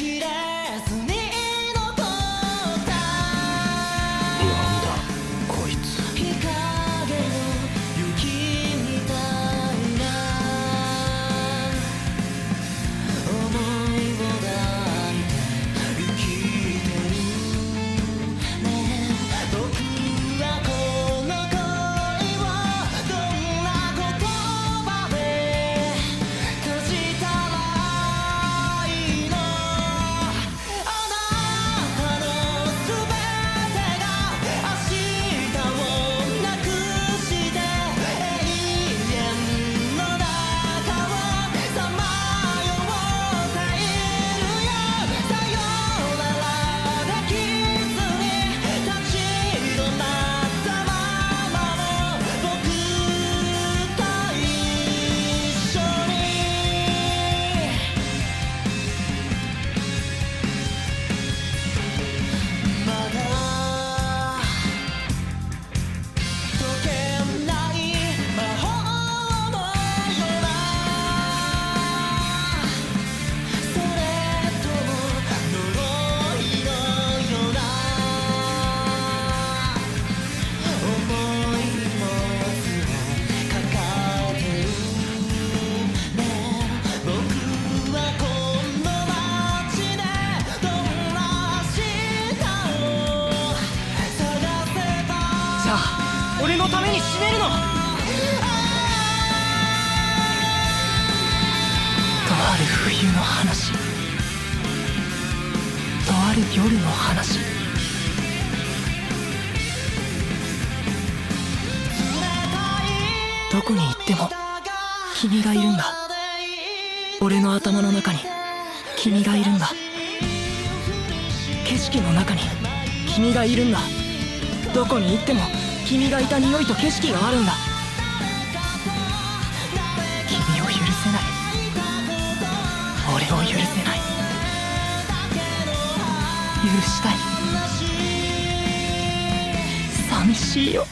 嫌い俺のために死ねるの。とある冬の話。とある夜の話。どこに行っても君がいるんだ。俺の頭の中に君がいるんだ。景色の中に君がいるんだ。どこに行っても君がいた匂いと景色があるんだ。君を許せない。俺を許せない。許したい。寂しいよ。